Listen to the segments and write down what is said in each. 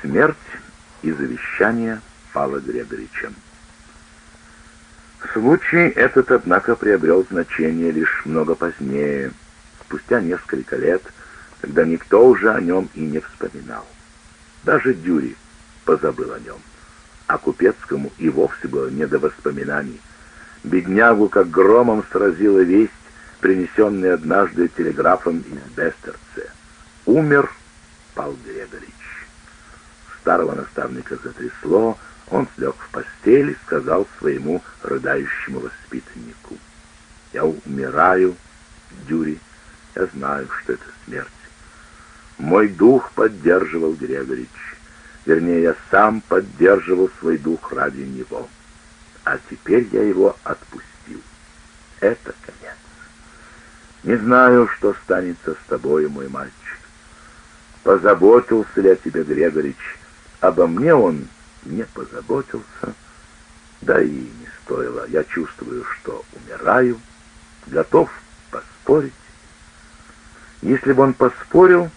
Смерть и завещание Павла Грегорича. Случай этот, однако, приобрел значение лишь много позднее, спустя несколько лет, когда никто уже о нем и не вспоминал. Даже Дюри позабыл о нем, а Купецкому и вовсе было не до воспоминаний. Беднягу как громом сразила весть, принесенная однажды телеграфом из Бестерце. Умер Пал Грегорич. Старого наставника затрясло, он слег в постель и сказал своему рыдающему воспитаннику. «Я умираю, Дюри, я знаю, что это смерть. Мой дух поддерживал Грегорич. Вернее, я сам поддерживал свой дух ради него. А теперь я его отпустил. Это конец. Не знаю, что станется с тобой, мой мальчик. Позаботился ли о тебе Грегорич? Обо мне он не позаботился. Да и не стоило. Я чувствую, что умираю, готов поспорить. Если бы он поспорил,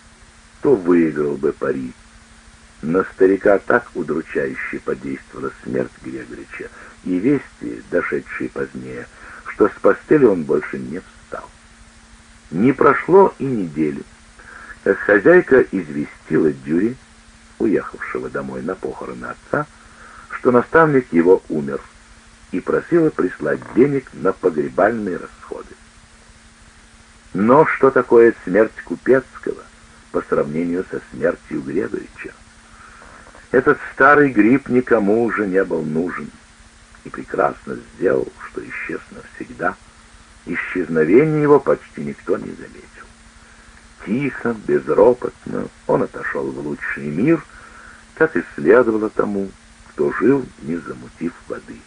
то выиграл бы пари. На старика так удручающе подействовала смерть Грегорича и вести, дошедшие позднее, что с постели он больше не встал. Не прошло и недели, как хозяйка известила Дюри, уехавшего домой на похороны отца, что наставник его умер, и просила прислать денег на погребальные расходы. Но что такое смерть Купецкого по сравнению со смертью Грегорича? Этот старый гриб никому уже не был нужен и прекрасно сделал, что исчез навсегда. Исчезновение его почти никто не заметил. Тихо, безропотно он отошел в лучший мир, как и следовало тому, кто жил, не замутив воды.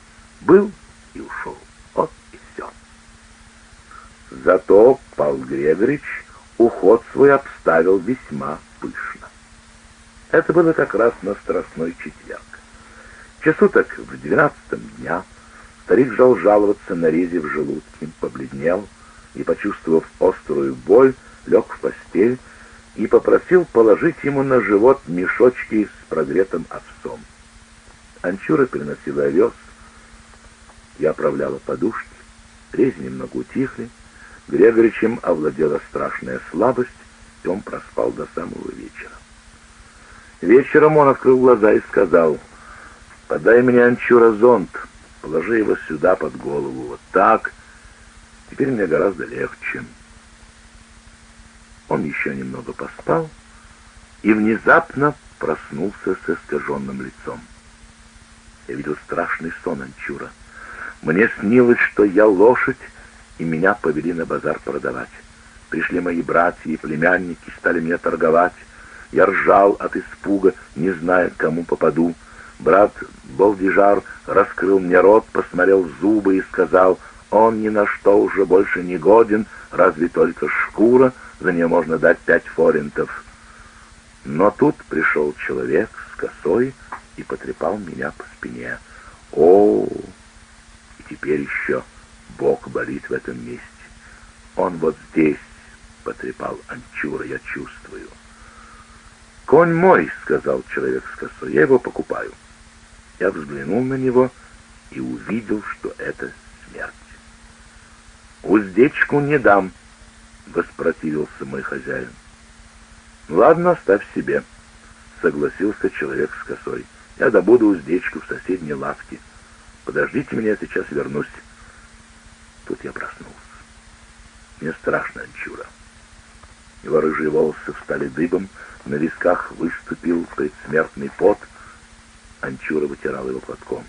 Был и ушел. Вот и все. Зато Павел Грегорич уход свой обставил весьма пышно. Это было как раз на Страстной четверг. Часу так в двенадцатом дня старик жал жаловаться на рези в желудке, побледнел и, почувствовав острую боль, лег в постель и попросил положить ему на живот мешочки с прогретым овсом. Анчура приносила овес, я оправляла подушки, рези немного утихли, Грегоричем овладела страшная слабость, и он проспал до самого вечера. Вечером он открыл глаза и сказал, «Подай мне, Анчура, зонт, положи его сюда под голову, вот так. Теперь мне гораздо легче». Он еще немного поспал и внезапно проснулся с искаженным лицом. Я видел страшный сон Анчура. Мне снилось, что я лошадь, и меня повели на базар продавать. Пришли мои братья и племянники, стали меня торговать. Я ржал от испуга, не зная, к кому попаду. Брат Болдижар раскрыл мне рот, посмотрел в зубы и сказал, «Он ни на что уже больше не годен, разве только шкура, за нее можно дать пять форинтов». Но тут пришел человек с косой и потрепал меня по спине. «О, и теперь еще Бог болит в этом месте. Он вот здесь, — потрепал Анчура, — я чувствую». «Конь мой», — сказал человек с косой, — «я его покупаю». Я взглянул на него и увидел, что это смерть. «Уздечку не дам», — воспротивился мой хозяин. «Ладно, оставь себе», — согласился человек с косой. «Я добуду уздечку в соседней лавке. Подождите меня, сейчас вернусь». Тут я проснулся. Мне страшно, Анчура. Его рыжие волосы встали дыбом, на висках выступил предсмертный пот. Анчура вытирал его платком.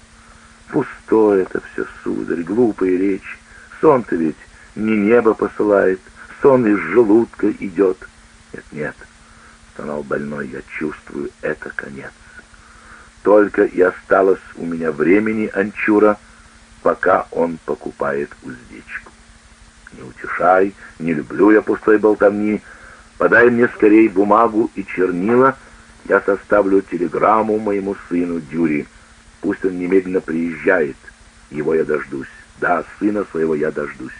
«Пустое это все, сударь, глупые речи. Сон-то ведь не небо посылает, сон из желудка идет». «Нет-нет», — стонал больной, — «я чувствую, это конец. Только и осталось у меня времени, Анчура, пока он покупает уздечку. Не утешай, не люблю я пустой болтовни, подай мне скорее бумагу и чернила, я составлю телеграмму моему сыну Дюри. Пусть он немедленно приезжает. Его я дождусь. Да, сына своего я дождусь.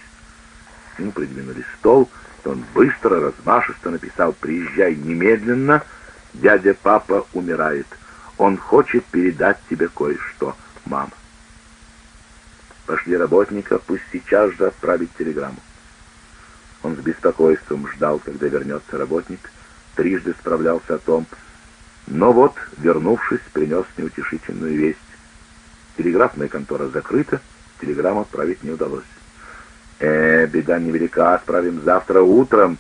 Ему придвинули стол, и он быстро, размашисто написал «Приезжай немедленно» Дядя папа умирает. Он хочет передать тебе кое-что, мама. Пошли работника, пусть сейчас же отправить телеграмму. Он с беспокойством ждал, когда вернется работник, трижды справлялся о том, но вот, вернувшись, принес неутешительную весть. Телеграфная контора закрыта, телеграмму отправить не удалось. «Э, беда невелика, отправим завтра утром.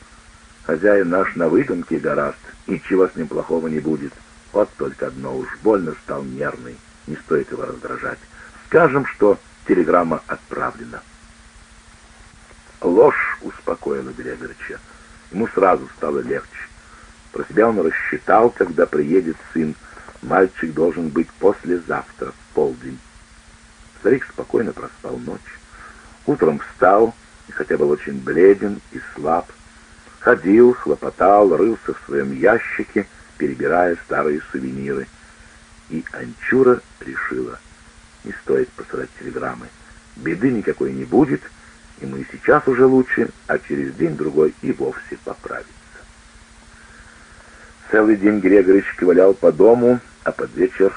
Хозяин наш на выдумке гораст, ничего с ним плохого не будет. Вот только одно уж, больно стал нервный, не стоит его раздражать. Скажем, что телеграмма отправлена». Ложь успокоила Грегорича. Ему сразу стало легче. Про себя он рассчитал, когда приедет сын. Мальчик должен быть послезавтра, в полдень. Старик спокойно проспал ночь. Утром встал, и хотя был очень бледен и слаб, ходил, хлопотал, рылся в своем ящике, перебирая старые сувениры. И Анчура решила, не стоит посылать телеграммы. Беды никакой не будет, и сейчас уже лучше, а через день-другой и вовсе поправится. Целый день Грегорич ковылял по дому, а под вечер,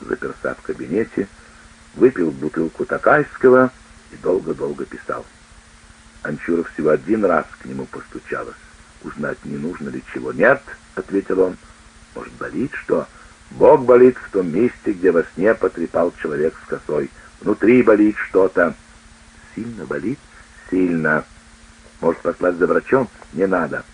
заперся в кабинете, выпил бутылку такайского и долго-долго писал. Анчура всего один раз к нему постучалась. Узнать, не нужно ли чего. «Нет», — ответил он, — «может, болит что?» «Бог болит в том месте, где во сне потрепал человек с косой. Внутри болит что-то». «Сильно болит?» «Сильно. Может, послать за врачом?» «Не надо».